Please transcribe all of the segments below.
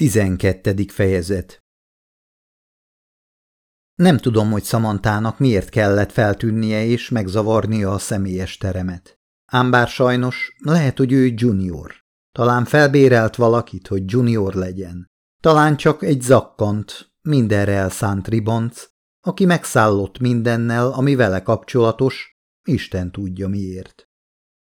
Tizenkettedik fejezet Nem tudom, hogy Szamantának miért kellett feltűnnie és megzavarnia a személyes teremet. Ám bár sajnos, lehet, hogy ő junior. Talán felbérelt valakit, hogy junior legyen. Talán csak egy zakkant, mindenre elszánt ribanc, aki megszállott mindennel, ami vele kapcsolatos, Isten tudja miért.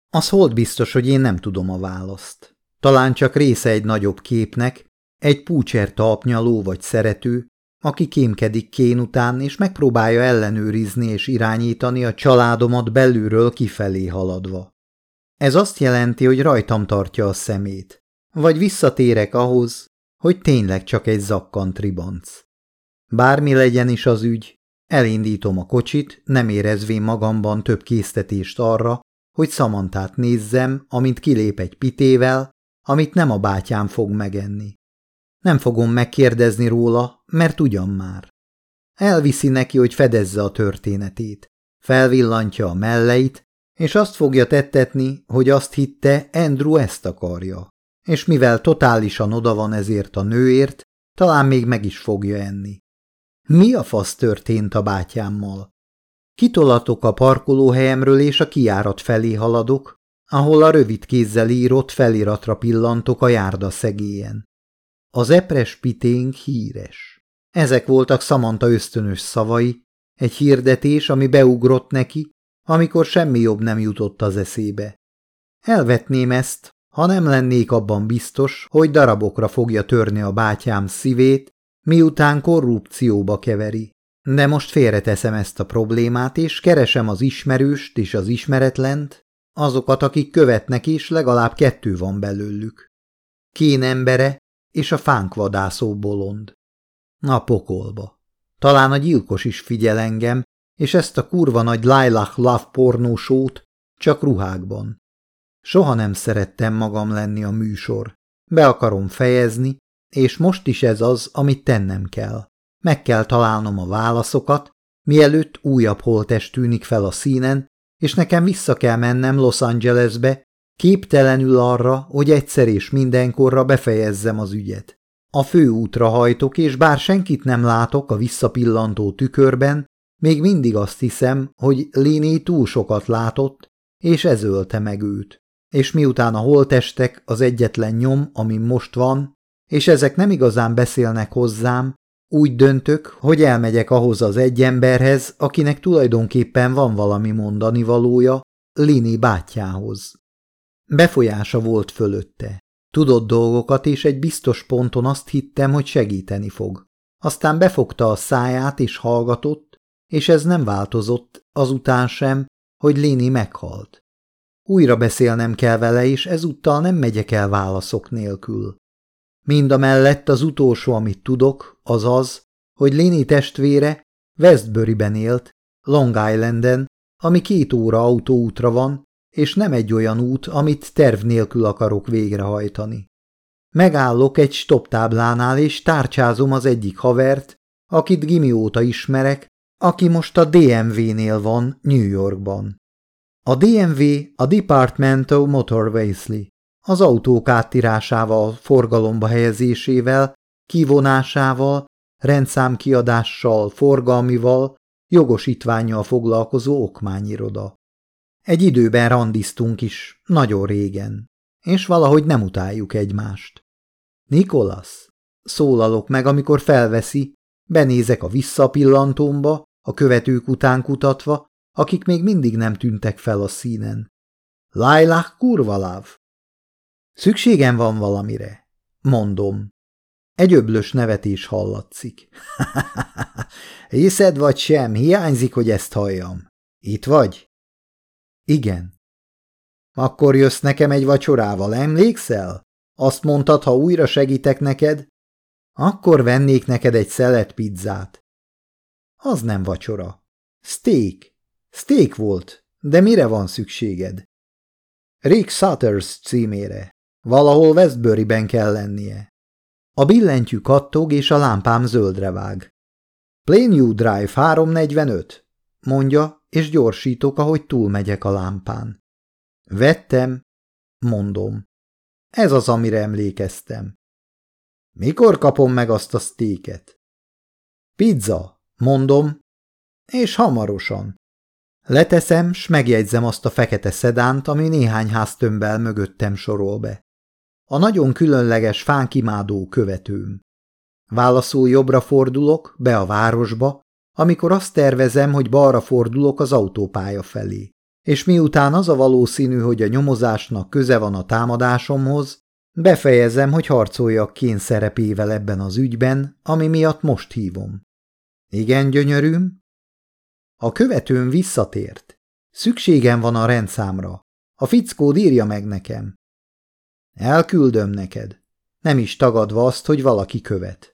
Az hold biztos, hogy én nem tudom a választ. Talán csak része egy nagyobb képnek, egy púcser talpnyaló vagy szerető, aki kémkedik kén után, és megpróbálja ellenőrizni és irányítani a családomat belülről kifelé haladva. Ez azt jelenti, hogy rajtam tartja a szemét, vagy visszatérek ahhoz, hogy tényleg csak egy zakkant ribanc. Bármi legyen is az ügy, elindítom a kocsit, nem érezvén magamban több késztetést arra, hogy Szamantát nézzem, amint kilép egy pitével, amit nem a bátyám fog megenni. Nem fogom megkérdezni róla, mert ugyan már. Elviszi neki, hogy fedezze a történetét. Felvillantja a melleit, és azt fogja tettetni, hogy azt hitte, Andrew ezt akarja. És mivel totálisan oda van ezért a nőért, talán még meg is fogja enni. Mi a fasz történt a bátyámmal? Kitolatok a parkolóhelyemről, és a kiárat felé haladok, ahol a rövid kézzel írott feliratra pillantok a járda szegélyen. Az epres piténk híres. Ezek voltak Samantha ösztönös szavai, egy hirdetés, ami beugrott neki, amikor semmi jobb nem jutott az eszébe. Elvetném ezt, ha nem lennék abban biztos, hogy darabokra fogja törni a bátyám szívét, miután korrupcióba keveri. De most félreteszem ezt a problémát, és keresem az ismerőst és az ismeretlent, azokat, akik követnek, és legalább kettő van belőlük. Kén embere és a fánk vadászó bolond. Na pokolba. Talán a gyilkos is figyel engem, és ezt a kurva nagy Lilac Love pornósót csak ruhákban. Soha nem szerettem magam lenni a műsor. Be akarom fejezni, és most is ez az, amit tennem kell. Meg kell találnom a válaszokat, mielőtt újabb holtest tűnik fel a színen, és nekem vissza kell mennem Los Angelesbe, képtelenül arra, hogy egyszer és mindenkorra befejezzem az ügyet. A főútra hajtok, és bár senkit nem látok a visszapillantó tükörben, még mindig azt hiszem, hogy Léni túl sokat látott, és ez ölte meg őt. És miután a holtestek az egyetlen nyom, ami most van, és ezek nem igazán beszélnek hozzám, úgy döntök, hogy elmegyek ahhoz az egy emberhez, akinek tulajdonképpen van valami mondani valója, Lini bátyjához. Befolyása volt fölötte. Tudott dolgokat, és egy biztos ponton azt hittem, hogy segíteni fog. Aztán befogta a száját, és hallgatott, és ez nem változott, azután sem, hogy Lini meghalt. Újra beszélnem kell vele, és ezúttal nem megyek el válaszok nélkül. Mind a mellett az utolsó, amit tudok, az az, hogy Léni testvére Westbury-ben élt, Long Islanden, ami két óra autóútra van, és nem egy olyan út, amit terv nélkül akarok végrehajtani. Megállok egy stoptáblánál, és tárcsázom az egyik havert, akit gimi óta ismerek, aki most a DMV-nél van New Yorkban. A DMV a Department of Motor Vehicle az autók áttírásával, forgalomba helyezésével, kivonásával, rendszámkiadással, forgalmival, jogosítványjal foglalkozó okmányiroda. Egy időben randiztunk is, nagyon régen, és valahogy nem utáljuk egymást. Nikolas, szólalok meg, amikor felveszi, benézek a visszapillantómba, a követők után kutatva, akik még mindig nem tűntek fel a színen. Lailah kurvaláv! Szükségem van valamire, mondom. Egy öblös nevetés hallatszik. Hiszed vagy sem, hiányzik, hogy ezt halljam. Itt vagy? Igen. Akkor jössz nekem egy vacsorával, emlékszel? Azt mondtad, ha újra segítek neked, akkor vennék neked egy szelet pizzát. Az nem vacsora. Steak. Steak volt, de mire van szükséged? Rick Sutters címére. Valahol Westbury-ben kell lennie. A billentyű kattog, és a lámpám zöldre vág. Plainview Drive 345, mondja, és gyorsítok, ahogy túlmegyek a lámpán. Vettem, mondom. Ez az, amire emlékeztem. Mikor kapom meg azt a sztéket? Pizza, mondom, és hamarosan. Leteszem, s megjegyzem azt a fekete szedánt, ami néhány háztömbbel mögöttem sorol be. A nagyon különleges fánkimádó követőm. Válaszul jobbra fordulok, be a városba, amikor azt tervezem, hogy balra fordulok az autópálya felé. És miután az a valószínű, hogy a nyomozásnak köze van a támadásomhoz, befejezem, hogy harcoljak kén szerepével ebben az ügyben, ami miatt most hívom. Igen, gyönyörűm? A követőm visszatért. Szükségem van a rendszámra. A fickó írja meg nekem. Elküldöm neked, nem is tagadva azt, hogy valaki követ.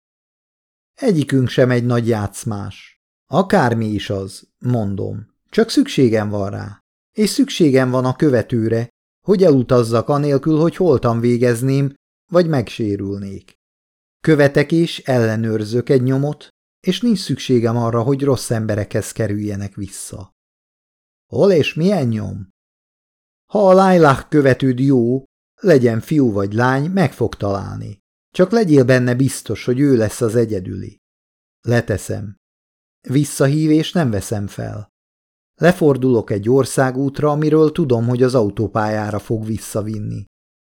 Egyikünk sem egy nagy játszmás. Akármi is az, mondom, csak szükségem van rá. És szükségem van a követőre, hogy elutazzak anélkül, hogy holtam végezném, vagy megsérülnék. Követek és ellenőrzök egy nyomot, és nincs szükségem arra, hogy rossz emberekhez kerüljenek vissza. Hol és milyen nyom? Ha a Lailah követőd jó, legyen fiú vagy lány, meg fog találni. Csak legyél benne biztos, hogy ő lesz az egyedüli. Leteszem. Visszahív és nem veszem fel. Lefordulok egy országútra, amiről tudom, hogy az autópályára fog visszavinni.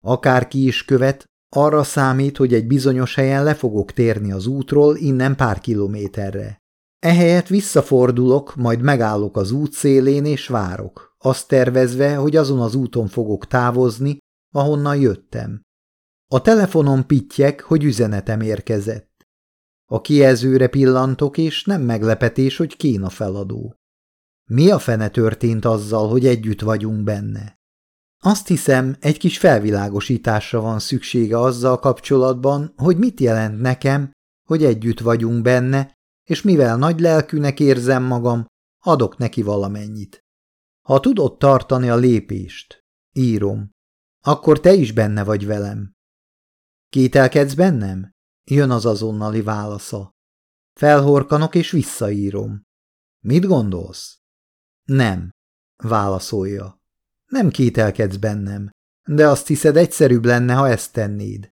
Akárki is követ, arra számít, hogy egy bizonyos helyen le fogok térni az útról innen pár kilométerre. Ehelyett visszafordulok, majd megállok az út szélén és várok, azt tervezve, hogy azon az úton fogok távozni, ahonnan jöttem. A telefonon pittyek, hogy üzenetem érkezett. A kijelzőre pillantok, és nem meglepetés, hogy Kína feladó. Mi a fene történt azzal, hogy együtt vagyunk benne? Azt hiszem, egy kis felvilágosításra van szüksége azzal kapcsolatban, hogy mit jelent nekem, hogy együtt vagyunk benne, és mivel nagy lelkűnek érzem magam, adok neki valamennyit. Ha tudod tartani a lépést, írom, akkor te is benne vagy velem. Kételkedsz bennem? Jön az azonnali válasza. Felhorkanok és visszaírom. Mit gondolsz? Nem, válaszolja. Nem kételkedsz bennem, de azt hiszed egyszerűbb lenne, ha ezt tennéd.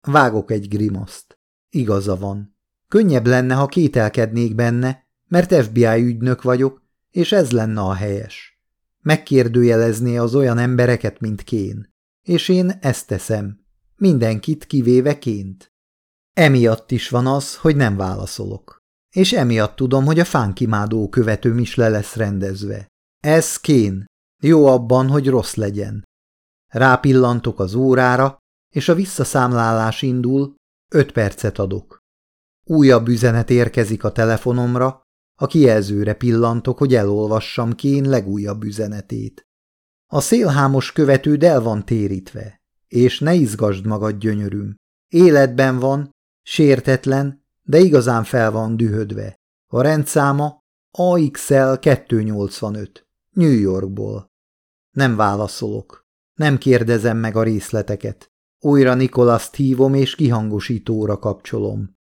Vágok egy grimaszt. Igaza van. Könnyebb lenne, ha kételkednék benne, mert FBI ügynök vagyok, és ez lenne a helyes. Megkérdőjelezné az olyan embereket, mint Kén. És én ezt teszem. Mindenkit kivéve Ként. Emiatt is van az, hogy nem válaszolok. És emiatt tudom, hogy a fánkimádó követőm is le lesz rendezve. Ez Kén, jó abban, hogy rossz legyen. Rápillantok az órára, és a visszaszámlálás indul, öt percet adok. Újabb üzenet érkezik a telefonomra, a kijelzőre pillantok, hogy elolvassam Kén legújabb üzenetét. A szélhámos követőd el van térítve, és ne izgasd magad, gyönyörűm. Életben van, sértetlen, de igazán fel van dühödve. A rendszáma AXL 285, New Yorkból. Nem válaszolok. Nem kérdezem meg a részleteket. Újra Nikolaszt hívom és kihangosítóra kapcsolom.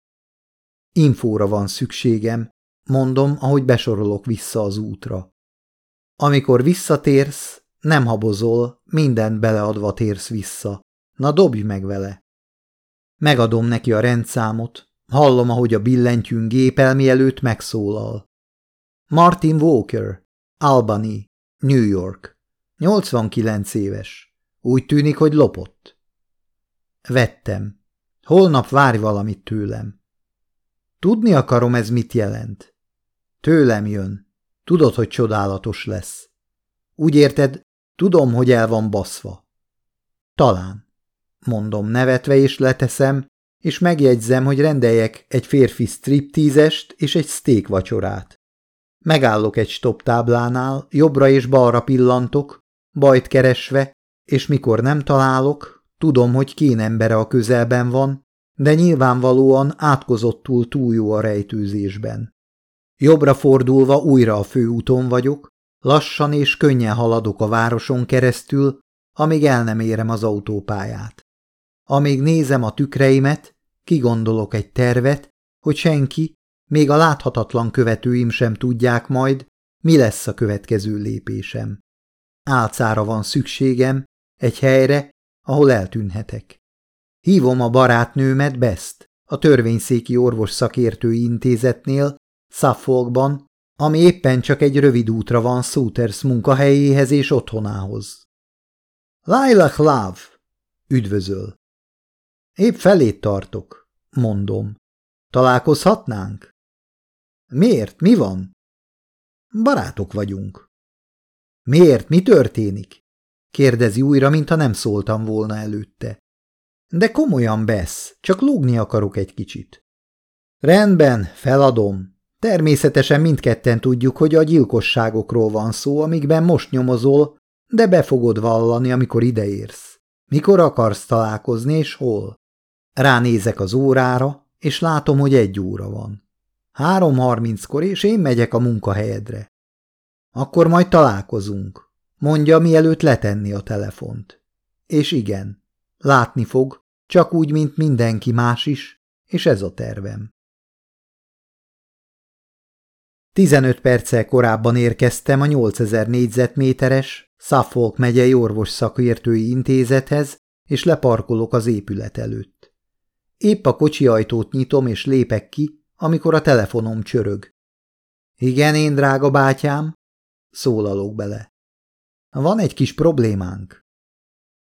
Infóra van szükségem, mondom, ahogy besorolok vissza az útra. Amikor visszatérsz, nem habozol, mindent beleadva térsz vissza. Na dobj meg vele! Megadom neki a rendszámot, hallom, ahogy a billentyűn gépelmi előtt megszólal. Martin Walker, Albany, New York. 89 éves. Úgy tűnik, hogy lopott. Vettem. Holnap várj valamit tőlem. Tudni akarom, ez mit jelent. Tőlem jön. Tudod, hogy csodálatos lesz. Úgy érted, tudom, hogy el van baszva. Talán. Mondom nevetve, és leteszem, és megjegyzem, hogy rendeljek egy férfi striptízest és egy steak vacsorát. Megállok egy stop táblánál, jobbra és balra pillantok, bajt keresve, és mikor nem találok, tudom, hogy kén embere a közelben van, de nyilvánvalóan átkozottul túl jó a rejtőzésben. Jobbra fordulva újra a főúton vagyok, lassan és könnyen haladok a városon keresztül, amíg el nem érem az autópályát. Amíg nézem a tükreimet, kigondolok egy tervet, hogy senki, még a láthatatlan követőim sem tudják majd, mi lesz a következő lépésem. Álcára van szükségem, egy helyre, ahol eltűnhetek. Hívom a barátnőmet Best, a törvényszéki orvos szakértői intézetnél, Suffolkban, ami éppen csak egy rövid útra van Souters munkahelyéhez és otthonához. Laila Love! Üdvözöl! Épp felét tartok, mondom. Találkozhatnánk? Miért? Mi van? Barátok vagyunk. Miért? Mi történik? Kérdezi újra, mintha nem szóltam volna előtte. De komolyan besz, csak lógni akarok egy kicsit. Rendben, feladom. Természetesen mindketten tudjuk, hogy a gyilkosságokról van szó, amikben most nyomozol, de be fogod vallani, amikor ideérsz. Mikor akarsz találkozni, és hol? Ránézek az órára, és látom, hogy egy óra van. Három harminckor, és én megyek a munkahelyedre. Akkor majd találkozunk, mondja, mielőtt letenni a telefont. És igen, látni fog, csak úgy, mint mindenki más is, és ez a tervem. 15 perccel korábban érkeztem a 8000 négyzetméteres Suffolk megyei orvos intézethez, és leparkolok az épület előtt. Épp a kocsi ajtót nyitom, és lépek ki, amikor a telefonom csörög. Igen, én drága bátyám, szólalok bele. Van egy kis problémánk.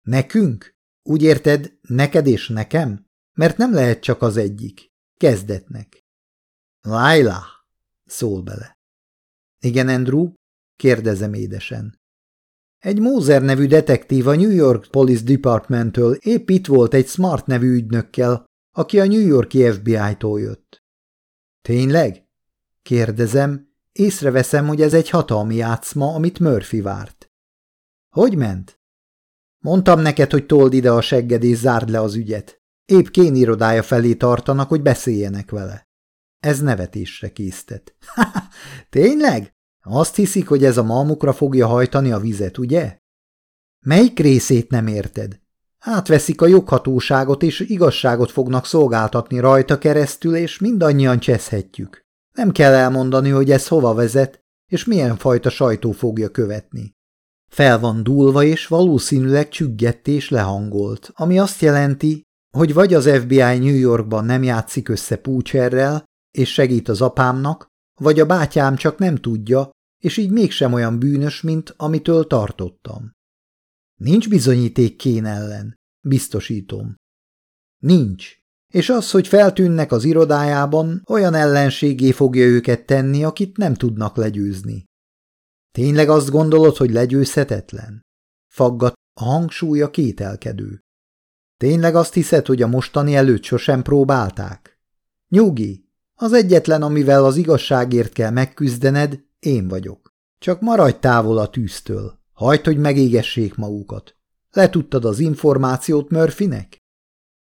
Nekünk? Úgy érted, neked és nekem? Mert nem lehet csak az egyik. Kezdetnek. Laila, szól bele. Igen, Andrew? kérdezem édesen. Egy Moser nevű detektív a New York Police Department-től épp itt volt egy Smart nevű ügynökkel, aki a New Yorki FBI-tól jött. Tényleg? kérdezem, észreveszem, hogy ez egy hatalmi játszma, amit Murphy várt. Hogy ment? Mondtam neked, hogy told ide a segged és zárd le az ügyet. Épp Kén irodája felé tartanak, hogy beszéljenek vele. Ez nevetésre késztet. Tényleg? Azt hiszik, hogy ez a malmukra fogja hajtani a vizet, ugye? Melyik részét nem érted? Átveszik a joghatóságot és igazságot fognak szolgáltatni rajta keresztül, és mindannyian cseszhetjük. Nem kell elmondani, hogy ez hova vezet, és milyen fajta sajtó fogja követni. Fel van dúlva, és valószínűleg csüggett és lehangolt, ami azt jelenti, hogy vagy az FBI New Yorkban nem játszik össze Púcserrel, és segít az apámnak, vagy a bátyám csak nem tudja, és így mégsem olyan bűnös, mint amitől tartottam. Nincs bizonyíték Kén ellen, biztosítom. Nincs, és az, hogy feltűnnek az irodájában, olyan ellenségé fogja őket tenni, akit nem tudnak legyőzni. Tényleg azt gondolod, hogy legyőzhetetlen? Faggat a hangsúlya kételkedő. Tényleg azt hiszed, hogy a mostani előtt sosem próbálták? Nyugi, az egyetlen, amivel az igazságért kell megküzdened, én vagyok. Csak maradj távol a tűztől. Hagyd, hogy megégessék magukat. Letudtad az információt Murphynek?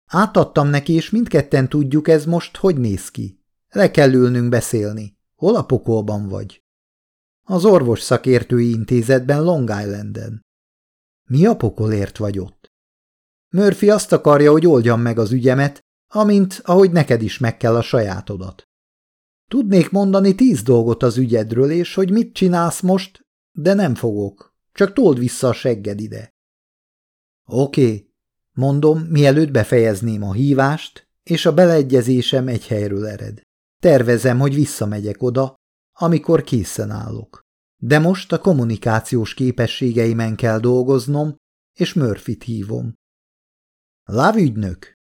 Átadtam neki, és mindketten tudjuk, ez most hogy néz ki. Le kell ülnünk beszélni. Hol a pokolban vagy? Az orvos szakértői intézetben Long Islanden. Mi a pokolért vagy ott? Murphy azt akarja, hogy oldjam meg az ügyemet, amint ahogy neked is meg kell a sajátodat. Tudnék mondani tíz dolgot az ügyedről, és hogy mit csinálsz most, de nem fogok. Csak told vissza a segged ide. Oké, mondom, mielőtt befejezném a hívást, és a beleegyezésem egy helyről ered. Tervezem, hogy visszamegyek oda, amikor készen állok. De most a kommunikációs képességeimen kell dolgoznom, és Murphyt hívom. Lávügynök!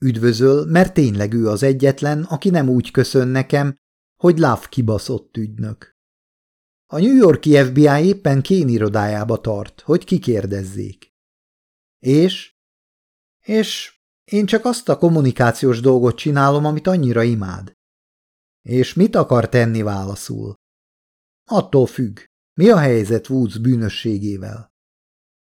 Üdvözöl, mert tényleg ő az egyetlen, aki nem úgy köszön nekem, hogy Love kibaszott ügynök. A New Yorki FBI éppen Kén irodájába tart, hogy kikérdezzék. És? És én csak azt a kommunikációs dolgot csinálom, amit annyira imád. És mit akar tenni válaszul? Attól függ. Mi a helyzet Woods bűnösségével?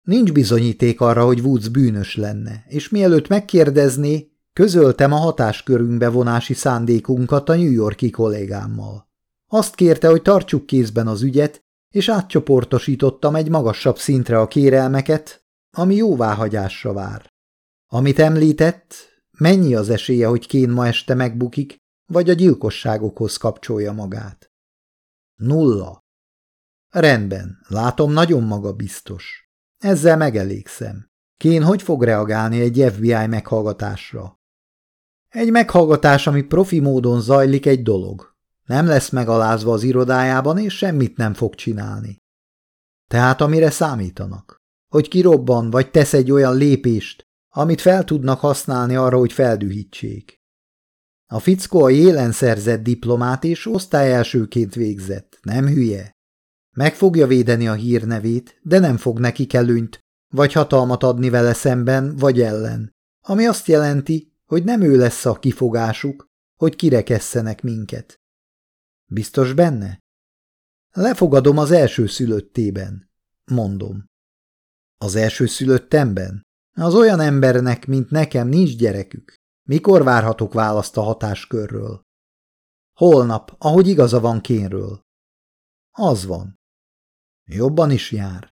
Nincs bizonyíték arra, hogy Woods bűnös lenne, és mielőtt megkérdezné, Közöltem a hatáskörünkbe vonási szándékunkat a New Yorki kollégámmal. Azt kérte, hogy tartsuk kézben az ügyet, és átcsoportosítottam egy magasabb szintre a kérelmeket, ami jóváhagyásra vár. Amit említett, mennyi az esélye, hogy Kén ma este megbukik, vagy a gyilkosságokhoz kapcsolja magát? Nulla. Rendben, látom, nagyon magabiztos. Ezzel megelégszem. Kén hogy fog reagálni egy FBI meghallgatásra? Egy meghallgatás, ami profi módon zajlik, egy dolog. Nem lesz megalázva az irodájában, és semmit nem fog csinálni. Tehát amire számítanak? Hogy kirobban, vagy tesz egy olyan lépést, amit fel tudnak használni arra, hogy feldühítsék. A fickó a jélen szerzett diplomát és osztály elsőként végzett, nem hülye. Meg fogja védeni a hírnevét, de nem fog neki előnyt, vagy hatalmat adni vele szemben, vagy ellen, ami azt jelenti, hogy nem ő lesz a kifogásuk, hogy kirekesszenek minket. Biztos benne? Lefogadom az első szülöttében, mondom. Az első szülöttemben? Az olyan embernek, mint nekem, nincs gyerekük. Mikor várhatok választ a hatáskörről? Holnap, ahogy igaza van Kénről. Az van. Jobban is jár.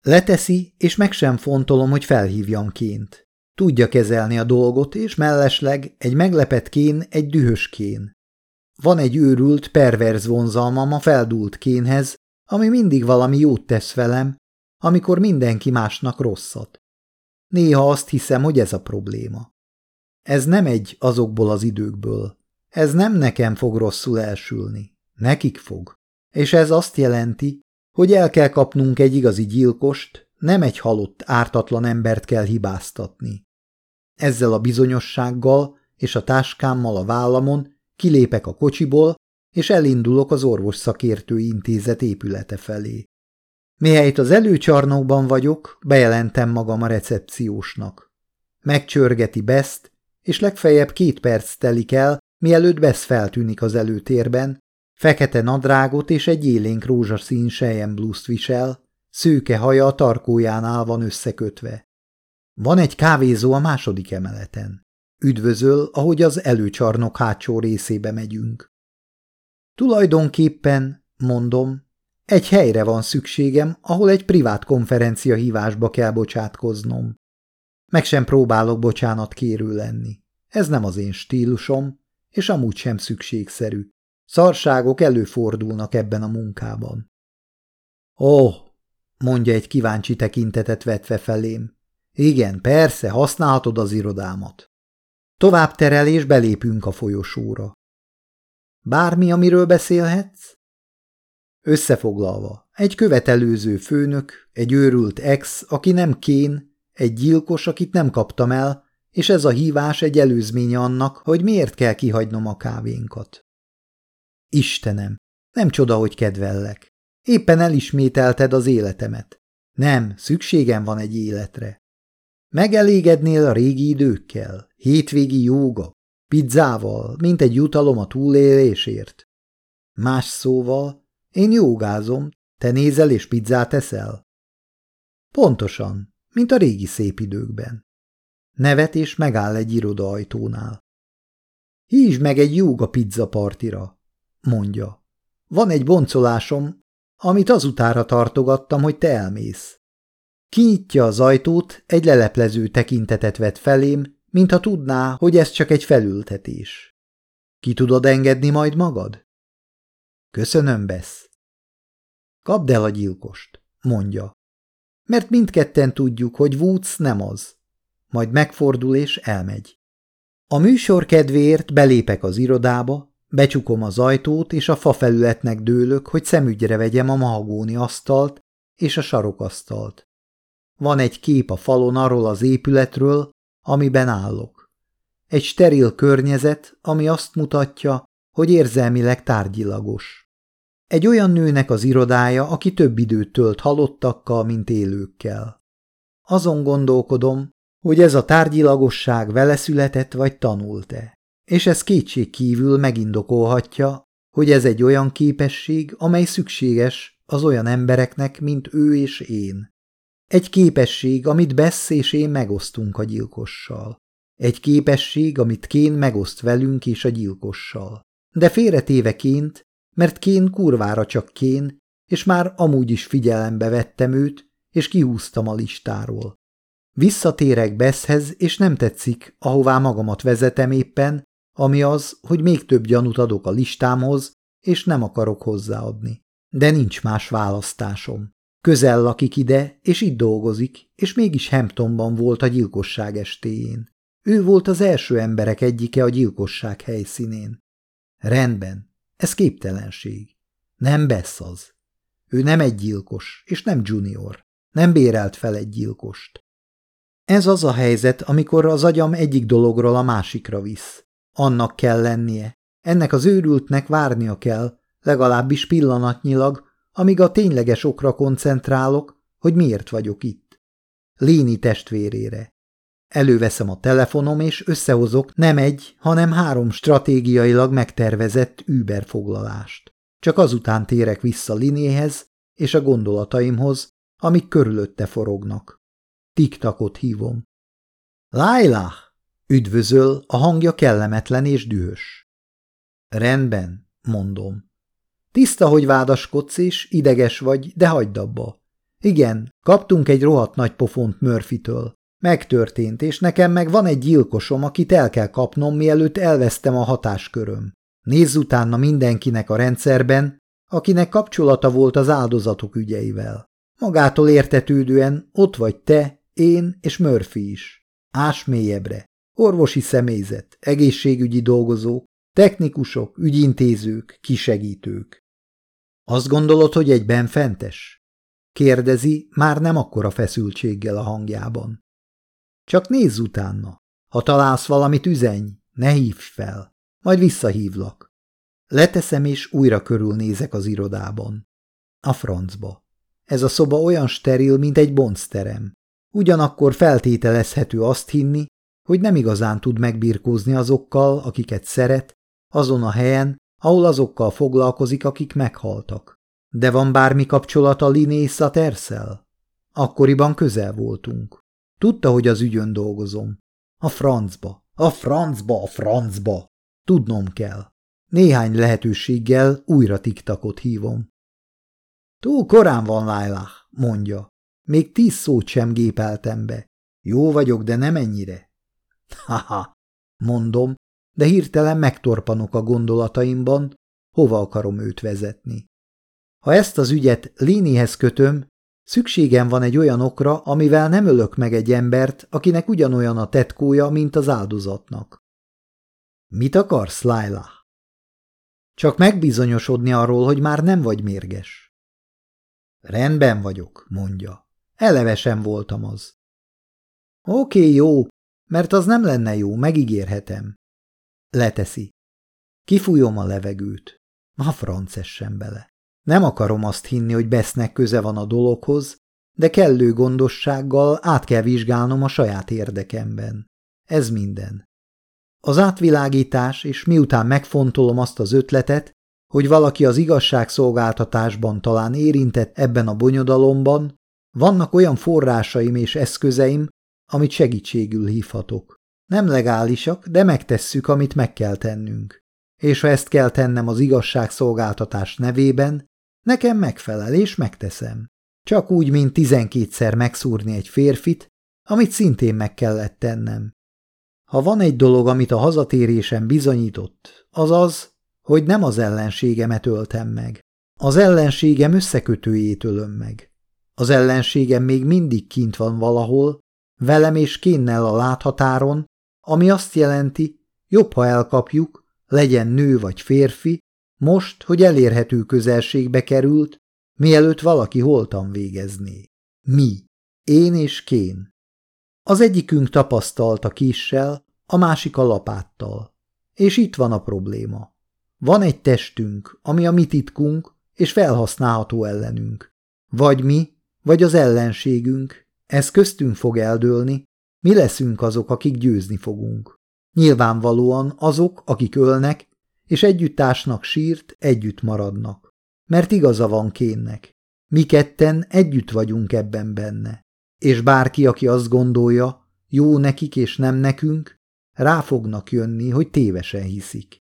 Leteszi, és meg sem fontolom, hogy felhívjam Ként. Tudja kezelni a dolgot, és mellesleg egy meglepett Kén egy dühös Kén. Van egy őrült, perverz vonzalmam a feldúlt Kénhez, ami mindig valami jót tesz velem, amikor mindenki másnak rosszat. Néha azt hiszem, hogy ez a probléma. Ez nem egy azokból az időkből. Ez nem nekem fog rosszul elsülni. Nekik fog. És ez azt jelenti, hogy el kell kapnunk egy igazi gyilkost, nem egy halott, ártatlan embert kell hibáztatni. Ezzel a bizonyossággal és a táskámmal a vállamon kilépek a kocsiból, és elindulok az orvos szakértő intézet épülete felé. Mihelyt az előcsarnokban vagyok, bejelentem magam a recepciósnak. Megcsörgeti Beszt, és legfeljebb két perc telik el, mielőtt Besz feltűnik az előtérben, fekete nadrágot és egy élénk rózsaszín sejemblúzt visel, szőke haja a tarkójánál van összekötve. Van egy kávézó a második emeleten. Üdvözöl, ahogy az előcsarnok hátsó részébe megyünk. Tulajdonképpen, mondom, egy helyre van szükségem, ahol egy privát konferencia hívásba kell bocsátkoznom. Meg sem próbálok bocsánat kérő lenni. Ez nem az én stílusom, és amúgy sem szükségszerű. Szarságok előfordulnak ebben a munkában. Ó, oh, mondja egy kíváncsi tekintetet vetve felém. Igen, persze, használhatod az irodámat. Tovább terel és belépünk a folyosóra. Bármi, amiről beszélhetsz? Összefoglalva, egy követelőző főnök, egy őrült ex, aki nem kén, egy gyilkos, akit nem kaptam el, és ez a hívás egy előzménye annak, hogy miért kell kihagynom a kávénkat. Istenem, nem csoda, hogy kedvellek. Éppen elismételted az életemet. Nem, szükségem van egy életre. Megelégednél a régi időkkel, hétvégi jóga, pizzával, mint egy jutalom a túlélésért. Más szóval, én jogázom, te nézel és pizzát eszel? Pontosan, mint a régi szép időkben. Nevet és megáll egy iroda ajtónál. Hívd meg egy jóga pizza partira, mondja. Van egy boncolásom, amit azutára tartogattam, hogy te elmész. Kinyitja az ajtót, egy leleplező tekintetet vet felém, mintha tudná, hogy ez csak egy felültetés. Ki tudod engedni majd magad? Köszönöm, Besz. Kapd el a gyilkost, mondja. Mert mindketten tudjuk, hogy Woods nem az. Majd megfordul és elmegy. A műsor kedvéért belépek az irodába, becsukom az ajtót, és a fafelületnek dőlök, hogy szemügyre vegyem a mahagóni asztalt és a sarokasztalt. Van egy kép a falon arról az épületről, amiben állok. Egy steril környezet, ami azt mutatja, hogy érzelmileg tárgyilagos. Egy olyan nőnek az irodája, aki több időt tölt halottakkal, mint élőkkel. Azon gondolkodom, hogy ez a tárgyilagosság vele született vagy tanult-e, és ez kétség kívül megindokolhatja, hogy ez egy olyan képesség, amely szükséges az olyan embereknek, mint ő és én. Egy képesség, amit Bessz és én megosztunk a gyilkossal. Egy képesség, amit Kén megoszt velünk és a gyilkossal. De félretéveként, mert Kén kurvára csak Kén, és már amúgy is figyelembe vettem őt, és kihúztam a listáról. Visszatérek Beszhez, és nem tetszik, ahová magamat vezetem éppen, ami az, hogy még több gyanút adok a listámhoz, és nem akarok hozzáadni. De nincs más választásom. Közel lakik ide, és itt dolgozik, és mégis Hamptonban volt a gyilkosság estéjén. Ő volt az első emberek egyike a gyilkosság helyszínén. Rendben, ez képtelenség. Nem Bess az. Ő nem egy gyilkos, és nem junior. Nem bérelt fel egy gyilkost. Ez az a helyzet, amikor az agyam egyik dologról a másikra visz. Annak kell lennie. Ennek az őrültnek várnia kell, legalábbis pillanatnyilag, amíg a tényleges okra koncentrálok, hogy miért vagyok itt. Léni testvérére. Előveszem a telefonom, és összehozok nem egy, hanem három stratégiailag megtervezett Uber foglalást. Csak azután térek vissza Linéhez és a gondolataimhoz, amik körülötte forognak. Tiktakot hívom. Lájlá! Üdvözöl, a hangja kellemetlen és dühös. Rendben, mondom. Tiszta, hogy vádaskodsz és ideges vagy, de hagyd abba. Igen, kaptunk egy rohadt nagy pofont Murphy-től. Megtörtént, és nekem meg van egy gyilkosom, akit el kell kapnom, mielőtt elvesztem a hatásköröm. Nézz utána mindenkinek a rendszerben, akinek kapcsolata volt az áldozatok ügyeivel. Magától értetődően ott vagy te, én és Murphy is. Ás mélyebbre. Orvosi személyzet, egészségügyi dolgozók, technikusok, ügyintézők, kisegítők. Azt gondolod, hogy egy benfentes? Kérdezi, már nem akkora feszültséggel a hangjában. Csak nézz utána. Ha találsz valamit, üzenj, ne hívj fel. Majd visszahívlak. Leteszem, és újra körülnézek az irodában. A francba. Ez a szoba olyan steril, mint egy boncterem. Ugyanakkor feltételezhető azt hinni, hogy nem igazán tud megbirkózni azokkal, akiket szeret, azon a helyen, ahol azokkal foglalkozik, akik meghaltak. De van bármi kapcsolata Liné Terszel? Akkoriban közel voltunk. Tudta, hogy az ügyön dolgozom. A francba, a francba, a francba. Tudnom kell. Néhány lehetőséggel újra tiktakot hívom. Túl korán van, Lailah, mondja. Még tíz szót sem gépeltem be. Jó vagyok, de nem ennyire. Haha, mondom, de hirtelen megtorpanok a gondolataimban, hova akarom őt vezetni. Ha ezt az ügyet Lénihez kötöm, szükségem van egy olyan okra, amivel nem ölök meg egy embert, akinek ugyanolyan a tetkója, mint az áldozatnak. Mit akarsz, Laila? Csak megbizonyosodni arról, hogy már nem vagy mérges. Rendben vagyok, mondja. Eleve sem voltam az. Oké, jó, mert az nem lenne jó, megígérhetem. Leteszi. Kifújom a levegőt. A francessen bele. Nem akarom azt hinni, hogy Besznek köze van a dologhoz, de kellő gondossággal át kell vizsgálnom a saját érdekemben. Ez minden. Az átvilágítás, és miután megfontolom azt az ötletet, hogy valaki az igazságszolgáltatásban talán érintett ebben a bonyodalomban, vannak olyan forrásaim és eszközeim, amit segítségül hívhatok. Nem legálisak, de megtesszük, amit meg kell tennünk. És ha ezt kell tennem az igazságszolgáltatás nevében, nekem megfelel, és megteszem. Csak úgy, mint tizenkétszer megszúrni egy férfit, amit szintén meg kellett tennem. Ha van egy dolog, amit a hazatérésem bizonyított, az az, hogy nem az ellenségemet öltem meg. Az ellenségem összekötőjét ölöm meg. Az ellenségem még mindig kint van valahol, velem és kénnel a láthatáron, ami azt jelenti, jobb, ha elkapjuk, legyen nő vagy férfi, most, hogy elérhető közelségbe került, mielőtt valaki holtan végezné. Mi, én és Kén. Az egyikünk tapasztalt a kissel, a másik a lapáttal. És itt van a probléma. Van egy testünk, ami a mi titkunk, és felhasználható ellenünk. Vagy mi, vagy az ellenségünk, ez köztünk fog eldőlni, mi leszünk azok, akik győzni fogunk. Nyilvánvalóan azok, akik ölnek, és együttásnak sírt, együtt maradnak. Mert igaza van kénnek. Mi ketten együtt vagyunk ebben benne. És bárki, aki azt gondolja, jó nekik és nem nekünk, rá fognak jönni, hogy tévesen hiszik.